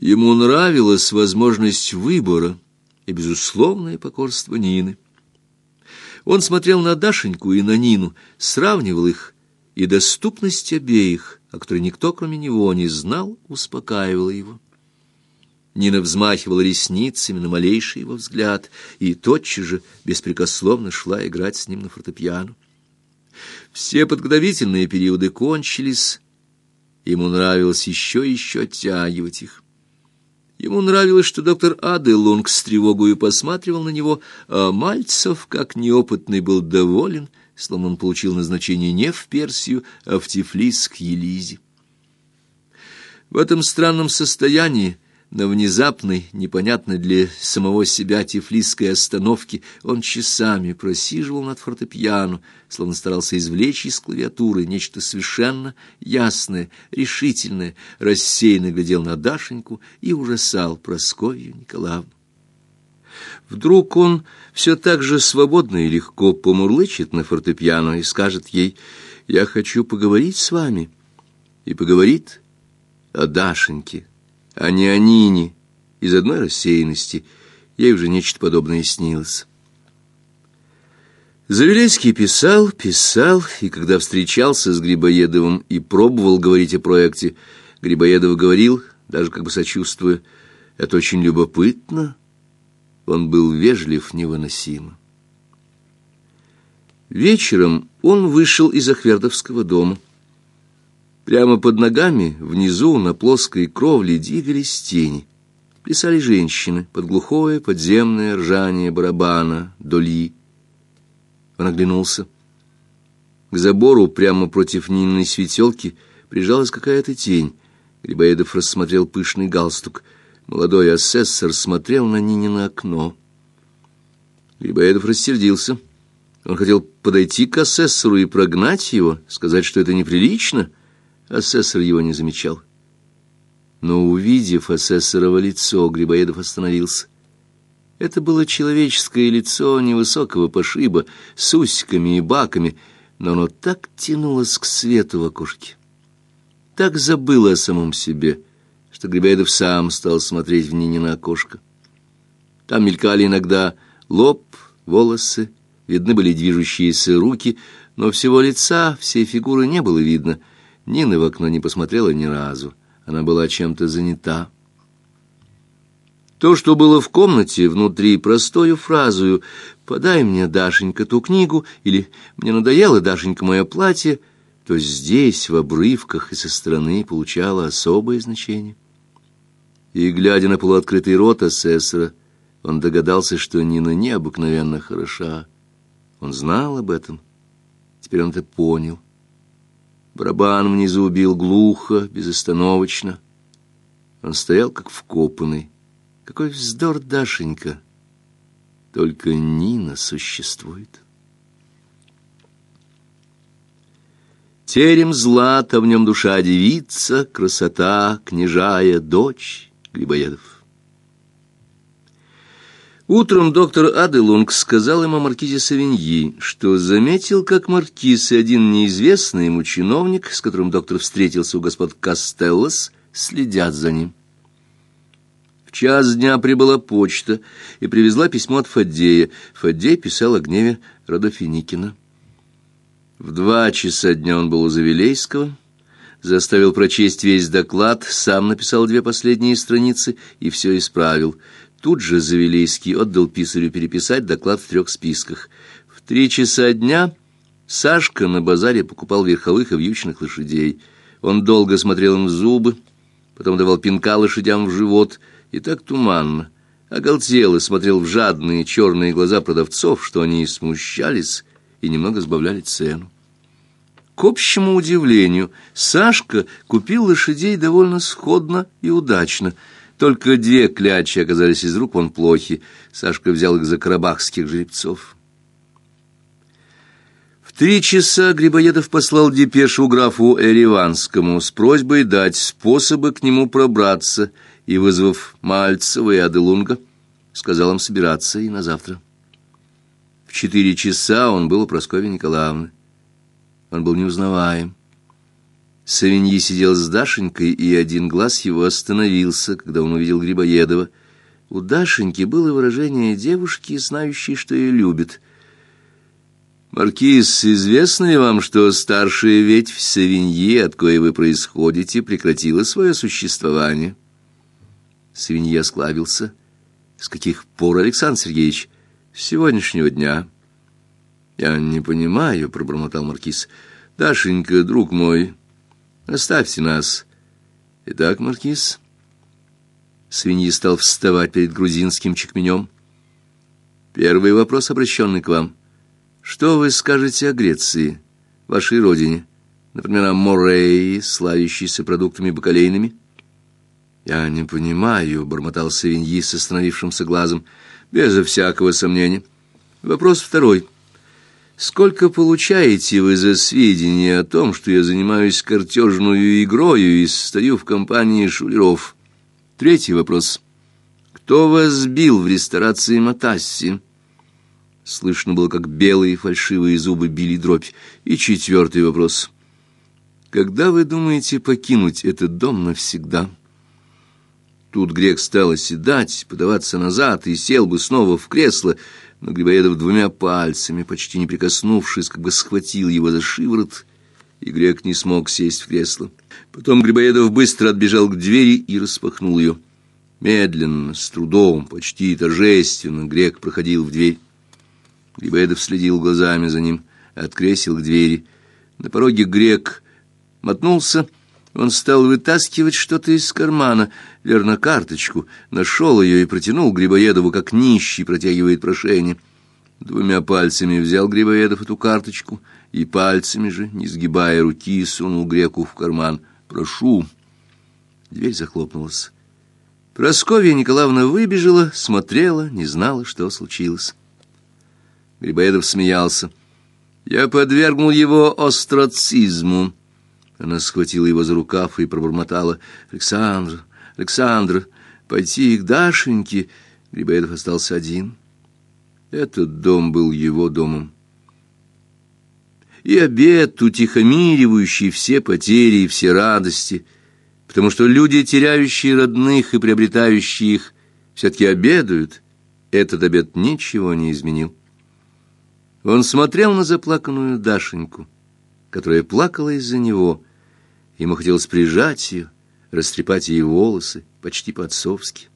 Ему нравилась возможность выбора и безусловное покорство Нины. Он смотрел на Дашеньку и на Нину, сравнивал их, и доступность обеих, о которой никто, кроме него, не знал, успокаивала его. Нина взмахивала ресницами на малейший его взгляд и тотчас же беспрекословно шла играть с ним на фортепиано. Все подготовительные периоды кончились, ему нравилось еще и еще оттягивать их. Ему нравилось, что доктор Аделунг с тревогой посматривал на него, а Мальцев, как неопытный, был доволен, словно он получил назначение не в Персию, а в Тифлис к Елизе. В этом странном состоянии на внезапной, непонятной для самого себя тифлисской остановке он часами просиживал над фортепиано, словно старался извлечь из клавиатуры нечто совершенно ясное, решительное, рассеянно глядел на Дашеньку и ужасал Прасковью Николаевну. Вдруг он все так же свободно и легко помурлычет на фортепиано и скажет ей «Я хочу поговорить с вами» и поговорит о Дашеньке а не о Нине. Из одной рассеянности ей уже нечто подобное снилось. Завелецкий писал, писал, и когда встречался с Грибоедовым и пробовал говорить о проекте, Грибоедов говорил, даже как бы сочувствуя, «Это очень любопытно». Он был вежлив невыносимо. Вечером он вышел из Ахвердовского дома. Прямо под ногами, внизу, на плоской кровле, двигались тени. Плясали женщины под глухое подземное ржание барабана, доли. Он оглянулся. К забору, прямо против Нининой светелки, прижалась какая-то тень. Грибоедов рассмотрел пышный галстук. Молодой асессор смотрел на Нинино окно. Грибоедов рассердился. Он хотел подойти к асессору и прогнать его, сказать, что это неприлично — Асессор его не замечал. Но, увидев асессорово лицо, Грибоедов остановился. Это было человеческое лицо невысокого пошиба, с усиками и баками, но оно так тянулось к свету в окошке. Так забыло о самом себе, что Грибоедов сам стал смотреть в Нинино окошко. Там мелькали иногда лоб, волосы, видны были движущиеся руки, но всего лица, всей фигуры не было видно — Нина в окно не посмотрела ни разу. Она была чем-то занята. То, что было в комнате, внутри простою фразою «Подай мне, Дашенька, ту книгу» или «Мне надоело, Дашенька, мое платье», то здесь, в обрывках и со стороны, получало особое значение. И, глядя на полуоткрытый рот асессора, он догадался, что Нина необыкновенно хороша. Он знал об этом. Теперь он это понял. Барабан внизу бил глухо, безостановочно. Он стоял как вкопанный. Какой вздор, Дашенька! Только Нина существует. Терем злата, в нем душа девица, красота, княжая, дочь Грибоедов. Утром доктор Аделунг сказал ему о маркизе Савиньи, что заметил, как маркиз и один неизвестный ему чиновник, с которым доктор встретился у господ Кастеллос, следят за ним. В час дня прибыла почта и привезла письмо от Фаддея. Фаддей писал о гневе Родофиникина. В два часа дня он был у Завилейского, заставил прочесть весь доклад, сам написал две последние страницы и все исправил — Тут же Завелийский отдал писарю переписать доклад в трех списках. В три часа дня Сашка на базаре покупал верховых и вьючных лошадей. Он долго смотрел им в зубы, потом давал пинка лошадям в живот, и так туманно, оголтел и смотрел в жадные черные глаза продавцов, что они смущались и немного сбавляли цену. К общему удивлению, Сашка купил лошадей довольно сходно и удачно — только две клячи оказались из рук вон плохи. Сашка взял их за карабахских жеребцов. В три часа Грибоедов послал депешу графу Эриванскому с просьбой дать способы к нему пробраться и, вызвав Мальцева и Аделунга, сказал им собираться и на завтра. В четыре часа он был у Прасковьи Николаевны. Он был неузнаваем. Савиньи сидел с Дашенькой, и один глаз его остановился, когда он увидел Грибоедова. У Дашеньки было выражение девушки, знающей, что ее любит. «Маркиз, известно ли вам, что старшая ветвь Савиньи, от коей вы происходите, прекратила свое существование?» Савиньи осклабился. «С каких пор, Александр Сергеевич?» «С сегодняшнего дня». «Я не понимаю», — пробормотал Маркиз. «Дашенька, друг мой, оставьте нас». «Итак, Маркиз...» Свиньи стал вставать перед грузинским чекменем. «Первый вопрос, обращенный к вам. Что вы скажете о Греции, вашей родине? Например, о Морее, славящейся продуктами бакалейными?» «Я не понимаю», — бормотал Савиньи с остановившимся глазом, безо всякого сомнения. «Вопрос второй. Сколько получаете вы за сведения о том, что я занимаюсь картежную игрою и стою в компании шулеров?» Третий вопрос. Кто вас сбил в ресторации Матасси? Слышно было, как белые фальшивые зубы били дробь. И четвертый вопрос. Когда вы думаете покинуть этот дом навсегда? Тут грек стал оседать, подаваться назад и сел бы снова в кресло, но Грибоедов двумя пальцами, почти не прикоснувшись, как бы схватил его за шиворот, и грек не смог сесть в кресло. Потом Грибоедов быстро отбежал к двери и распахнул ее. Медленно, с трудом, почти торжественно грек проходил в дверь. Грибоедов следил глазами за ним от кресел к двери. На пороге грек мотнулся, он стал вытаскивать что-то из кармана, верно, карточку, нашел ее и протянул Грибоедову, как нищий протягивает прошение. Двумя пальцами взял Грибоедов эту карточку и пальцами же, не сгибая руки, сунул греку в карман. «Прошу». Дверь захлопнулась. Просковья Николаевна выбежала, смотрела, не знала, что случилось. Грибоедов смеялся. «Я подвергнул его острацизму». Она схватила его за рукав и пробормотала. «Александр, Александр, пойти к Дашеньке». Грибоедов остался один. Этот дом был его домом и обед, утихомиривающий все потери и все радости, потому что люди, теряющие родных и приобретающие их, все-таки обедают, этот обед ничего не изменил. Он смотрел на заплаканную Дашеньку, которая плакала из-за него. Ему хотелось прижать ее, растрепать ей волосы, почти по-отцовски.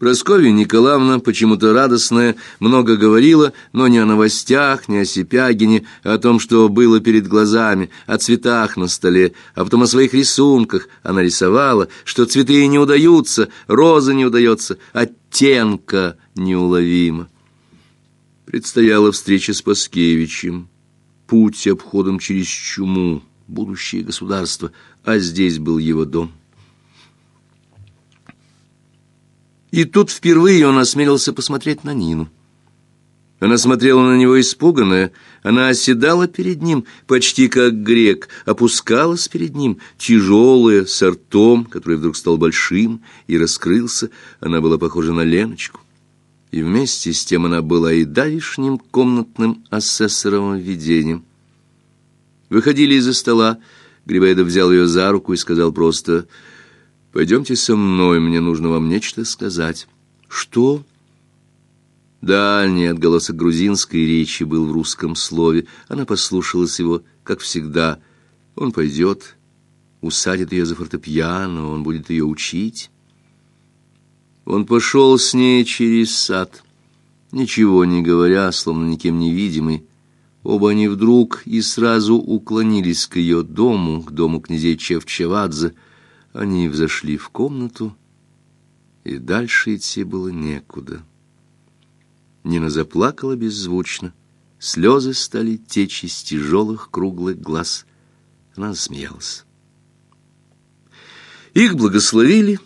Прасковья Николаевна, почему-то радостная, много говорила, но не о новостях, не о Сипягине, а о том, что было перед глазами, о цветах на столе, а потом о своих рисунках. Она рисовала, что цветы не удаются, роза не удается, оттенка неуловима. Предстояла встреча с Паскевичем, путь обходом через чуму, будущее государство, а здесь был его дом. И тут впервые он осмелился посмотреть на Нину. Она смотрела на него испуганная, она оседала перед ним, почти как грек, опускалась перед ним, тяжелая, с ртом, который вдруг стал большим и раскрылся, она была похожа на Леночку. И вместе с тем она была и давишним комнатным асессоровым видением. Выходили из-за стола, Грибоедов взял ее за руку и сказал просто Пойдемте со мной, мне нужно вам нечто сказать. Что? Дальний отголосок грузинской речи был в русском слове. Она послушалась его, как всегда. Он пойдет, усадит ее за фортепиано, он будет ее учить. Он пошел с ней через сад, ничего не говоря, словно никем не видимый. Оба они вдруг и сразу уклонились к ее дому, к дому князей Чевчевадзе, они взошли в комнату, и дальше идти было некуда. Нина заплакала беззвучно, слезы стали течь из тяжелых круглых глаз. Она смеялась. Их благословили.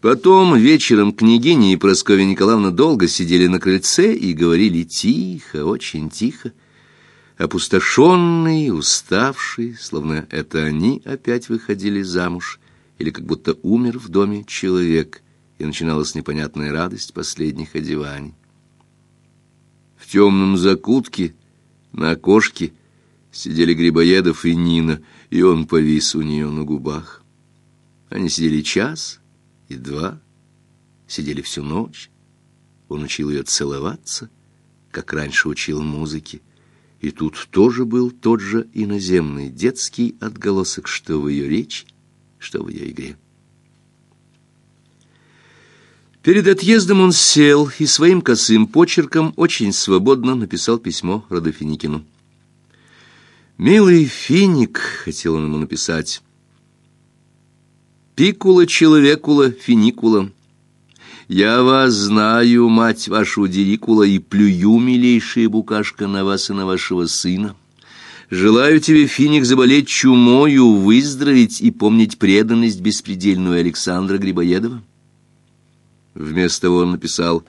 Потом вечером княгиня и Прасковья Николаевна долго сидели на крыльце и говорили тихо, очень тихо, опустошенные, уставшие, словно это они опять выходили замуж или как будто умер в доме человек, и начиналась непонятная радость последних одеваний. В темном закутке на окошке сидели Грибоедов и Нина, и он повис у нее на губах. Они сидели час и два, сидели всю ночь. Он учил ее целоваться, как раньше учил музыке. И тут тоже был тот же иноземный детский отголосок, что в ее речи, что в ее игре. Перед отъездом он сел и своим косым почерком очень свободно написал письмо Родофиникину. «Милый финик», — хотел он ему написать, — «пикула человекула финикула». Я вас знаю, мать вашу Дирикула, и плюю, милейшая букашка, на вас и на вашего сына. Желаю тебе, Финик, заболеть чумою, выздороветь и помнить преданность беспредельную Александра Грибоедова. Вместо того он написал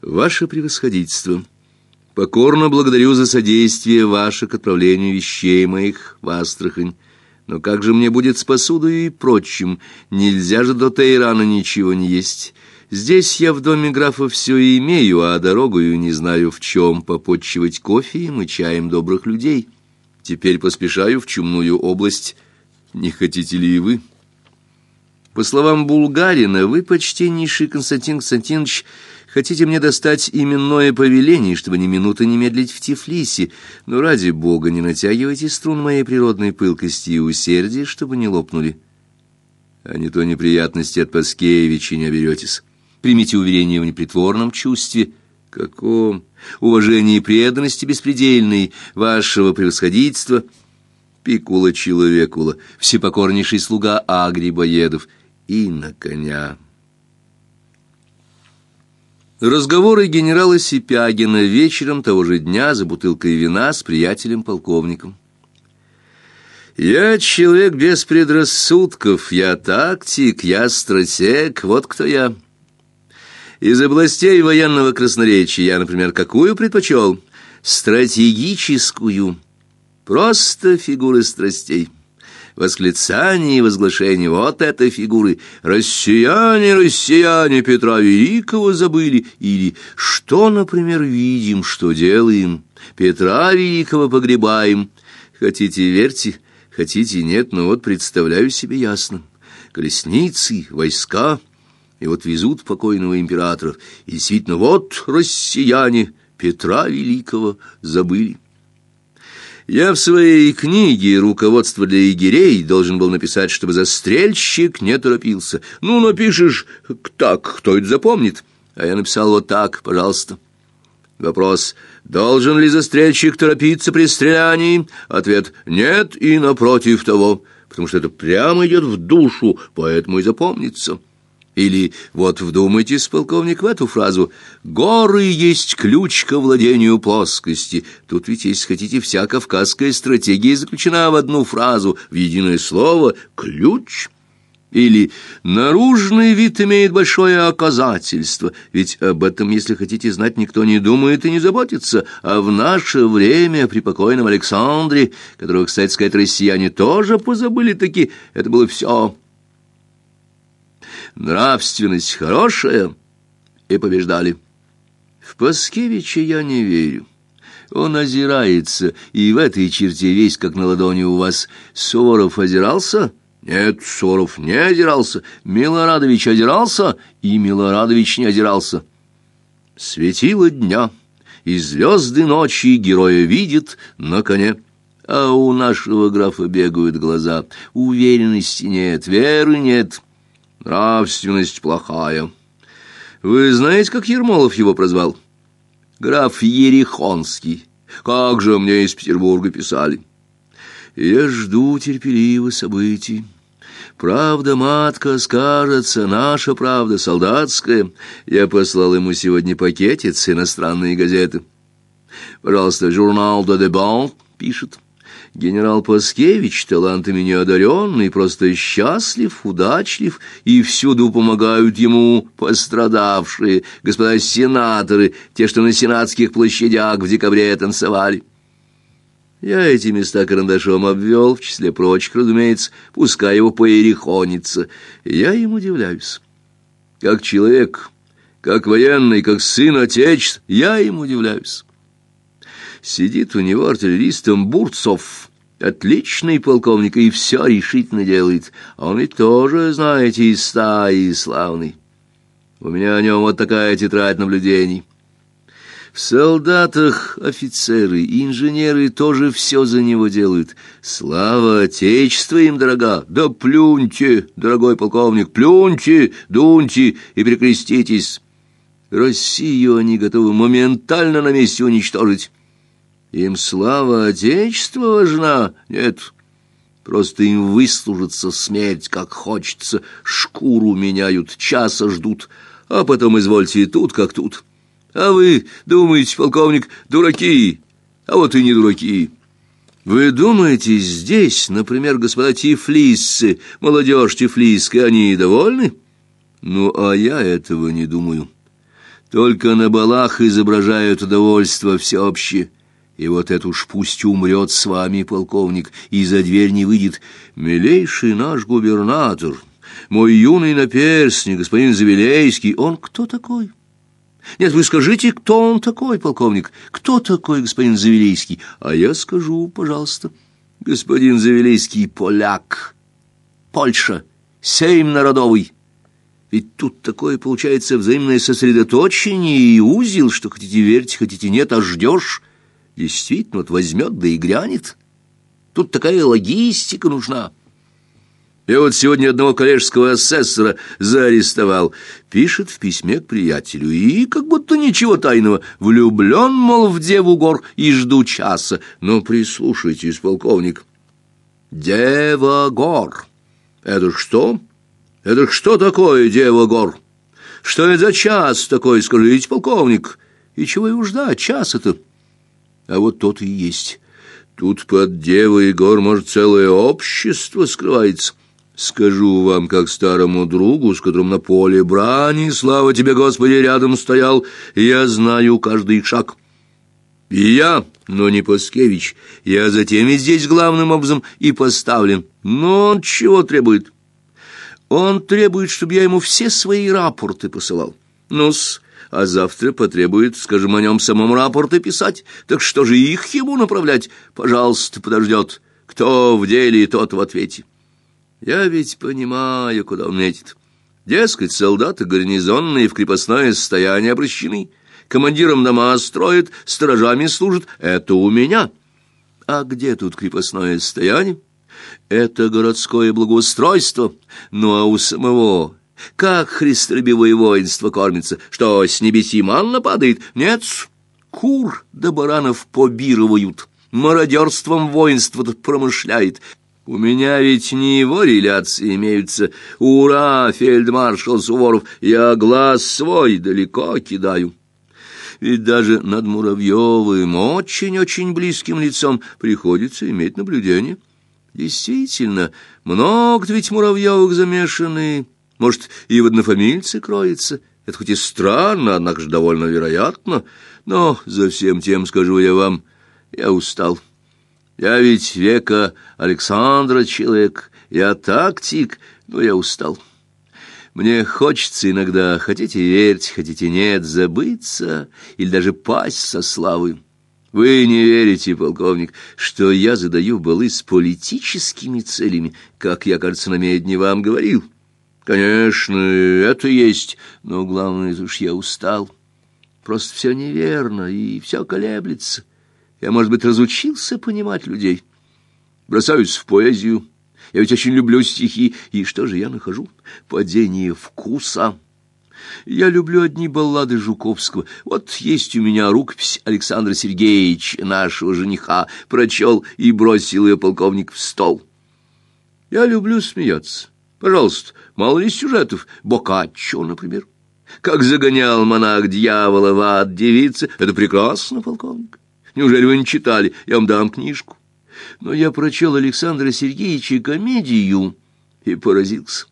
«Ваше превосходительство, покорно благодарю за содействие ваше к отправлению вещей моих в Астрахань, но как же мне будет с посудой и прочим? Нельзя же до Тейрана ничего не есть». Здесь я в доме графа все имею, а дорогою не знаю в чем попотчевать кофеем и чаем добрых людей. Теперь поспешаю в чумную область. Не хотите ли и вы? По словам Булгарина, вы, почтеннейший Константин Константинович, хотите мне достать именное повеление, чтобы ни минуты не медлить в Тифлисе, но ради бога не натягивайте струн моей природной пылкости и усердия, чтобы не лопнули. А не то неприятности от Паскевича не оберетесь. Примите уверение в непритворном чувстве, каком уважении и преданности беспредельной вашего превосходительства, Пикула Человекула, всепокорнейший слуга Агрибоедов и на коня. Разговоры генерала Сипягина вечером того же дня за бутылкой вина с приятелем-полковником. «Я человек без предрассудков, я тактик, я стратег, вот кто я». Из областей военного красноречия я, например, какую предпочел? Стратегическую. Просто фигуры страстей. Восклицание и возглашение — вот это фигуры. «Россияне, россияне, Петра Великого забыли» или «Что, например, видим, что делаем? Петра Великого погребаем». Хотите, верьте, хотите, нет, но вот представляю себе ясно. Колесницы, войска — и вот везут покойного императора, и действительно, вот россияне Петра Великого забыли. Я в своей книге «Руководство для егерей» должен был написать, чтобы застрельщик не торопился. Ну, напишешь так, кто это запомнит? А я написал вот так, пожалуйста. Вопрос, должен ли застрельщик торопиться при стрелянии? Ответ, нет и напротив того, потому что это прямо идет в душу, поэтому и запомнится. Или вот вдумайтесь, полковник, в эту фразу «Горы есть ключ к владению плоскости». Тут ведь, если хотите, вся кавказская стратегия заключена в одну фразу, в единое слово «ключ». Или «наружный вид имеет большое оказательство», ведь об этом, если хотите знать, никто не думает и не заботится, а в наше время при покойном Александре, которого, кстати сказать, россияне тоже позабыли таки, это было все нравственность хорошая, и побеждали. В Паскевича я не верю. Он озирается, и в этой черте весь как на ладони у вас. Суворов озирался? Нет, Суворов не озирался. Милорадович озирался, и Милорадович не озирался. Светило дня, и звезды ночи героя видит на коне. А у нашего графа бегают глаза. Уверенности нет, веры нет. Нравственность плохая. Вы знаете, как Ермолов его прозвал? Граф Ерехонский. Как же мне из Петербурга писали. Я жду терпеливо событий. Правда, матка, скажется, наша правда, солдатская. Я послал ему сегодня пакетец иностранные газеты. Пожалуйста, журнал «Де Дебан» пишет. Генерал Паскевич талантами неодаренный, просто счастлив, удачлив, и всюду помогают ему пострадавшие, господа сенаторы, те, что на сенатских площадях в декабре танцевали. Я эти места карандашом обвел, в числе прочих, разумеется, пускай его поерехонится. Я им удивляюсь. Как человек, как военный, как сын отечества, я им удивляюсь. Сидит у него артиллеристом Бурцов, Отличный полковник и все решительно делает. А он ведь тоже, знаете, из стаи славный. У меня о нем вот такая тетрадь наблюдений. В солдатах офицеры и инженеры тоже все за него делают. Слава Отечеству им дорога. Да плюньте, дорогой полковник, плюньте, дуньте и прикреститесь. Россию они готовы моментально на месте уничтожить. Им слава Отечества важна? Нет, просто им выслужиться смерть, как хочется. Шкуру меняют, часа ждут, а потом, извольте, и тут, как тут». А вы думаете, полковник, дураки, а вот и не дураки. Вы думаете, здесь, например, господа тифлисцы, молодежь тифлисская, они довольны? Ну, а я этого не думаю. Только на балах изображают удовольствие всеобщее. И вот это уж пусть умрет с вами, полковник, и за дверь не выйдет. Милейший наш губернатор, мой юный наперсник, господин Завилейский, он кто такой?» Нет, вы скажите, кто он такой, полковник? Кто такой господин Завелийский? А я скажу, пожалуйста. Господин Завелийский поляк. Польша. Сейм народовый. Ведь тут такое получается взаимное сосредоточение и узел, что хотите верить, хотите нет, а ждешь. Действительно, вот возьмет да и грянет. Тут такая логистика нужна. Я вот сегодня одного коллежского асессора заарестовал. Пишет в письме к приятелю, и как будто ничего тайного. Влюблен, мол, в деву гор и жду часа. Но прислушайтесь, полковник. Дева гор. Это что? Это что такое дева гор? Что это за час такой, скажите, полковник? И чего его ждать, час это? А вот тот и есть. Тут под девой гор, может, целое общество скрывается. Скажу вам, как старому другу, с которым на поле брани, слава тебе, Господи, рядом стоял, я знаю каждый шаг. И я, но не Паскевич, я затем и здесь главным образом и поставлен. Но он чего требует? Он требует, чтобы я ему все свои рапорты посылал. Ну-с, а завтра потребует, скажем, о нем самом рапорты писать. Так что же их ему направлять? Пожалуйста, подождет. Кто в деле, тот в ответе. Я ведь понимаю, куда он метит. Дескать, солдаты гарнизонные в крепостное состояние обращены. Командиром дома строят, сторожами служат. Это у меня. А где тут крепостное состояние? Это городское благоустройство. Ну, а у самого... Как христолюбивое воинство кормится? Что, с небеси манна падает? Нет, кур да баранов побировают. Мародерством воинство тут промышляет. У меня ведь не его реляции имеются. Ура, фельдмаршал Суворов, я глаз свой далеко кидаю. Ведь даже над Муравьевым, очень-очень близким лицом, приходится иметь наблюдение. Действительно, много ведь Муравьевых замешаны. Может, и в однофамильце кроется. Это хоть и странно, однако же довольно вероятно. Но за всем тем, скажу я вам, я устал. Я ведь века Александра человек, я тактик, но я устал. Мне хочется иногда, хотите верить, хотите нет, забыться или даже пасть со славы. Вы не верите, полковник, что я задаю балы с политическими целями, как я, кажется, на вам говорил. Конечно, это есть, но главное, уж я устал. Просто все неверно, и все колеблется. Я, может быть, разучился понимать людей. Бросаюсь в поэзию. Я ведь очень люблю стихи. И что же я нахожу? Падение вкуса. Я люблю одни баллады Жуковского. Вот есть у меня рукопись Александра Сергеевича, нашего жениха. Прочел и бросил ее полковник в стол. Я люблю смеяться. Пожалуйста, мало ли сюжетов. Бокаччо, например. Как загонял монах дьявола в ад девицы. Это прекрасно, полковник. Неужели вы не читали? Я вам дам книжку. Но я прочел Александра Сергеевича комедию и поразился.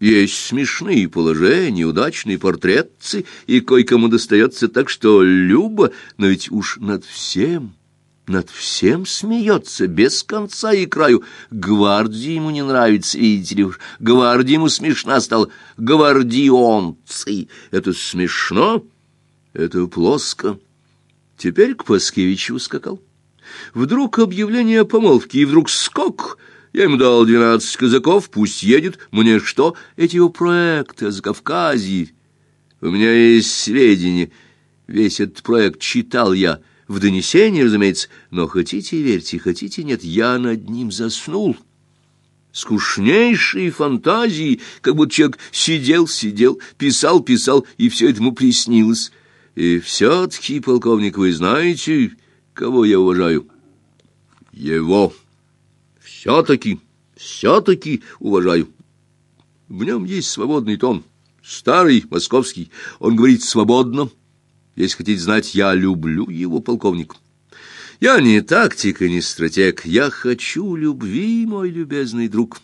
Есть смешные положения, удачные портретцы, и кое-кому достается так, что любо, но ведь уж над всем, над всем смеется, без конца и краю. Гвардии ему не нравится, видите ли уж, гвардии ему смешна стала. Гвардионцы — это смешно, это плоско. Теперь к Паскевичу скакал. Вдруг объявление о помолвке, и вдруг скок. Я ему дал двенадцать казаков, пусть едет. Мне что? Эти его проекты о Закавказье. У меня есть сведения. Весь этот проект читал я в донесении, разумеется, но хотите верьте, хотите нет, я над ним заснул. Скучнейшие фантазии, как будто человек сидел, сидел, писал, писал, и все это приснилось. И все-таки, полковник, вы знаете, кого я уважаю? Его. Все-таки, все-таки уважаю. В нем есть свободный тон, старый, московский. Он говорит свободно, если хотите знать, я люблю его, полковник. Я не тактик и не стратег. Я хочу любви, мой любезный друг.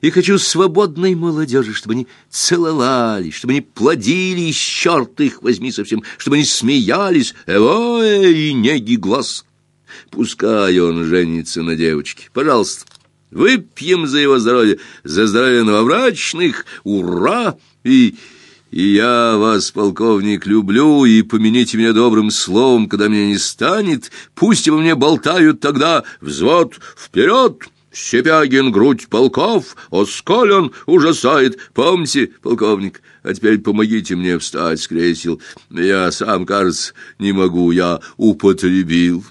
И хочу свободной молодежи, чтобы они целовались, чтобы они плодились, черт их возьми совсем, чтобы они смеялись, эвое и неги глаз. Пускай он женится на девочке, пожалуйста. Выпьем за его здоровье, за здоровье новобрачных, ура! И и я вас, полковник, люблю, и помяните меня добрым словом, когда меня не станет. Пусть обо мне болтают тогда взвод вперед!» Щепягин грудь полков, осколен, ужасает. Помните, полковник, а теперь помогите мне встать с кресел. Я сам, кажется, не могу, я употребил.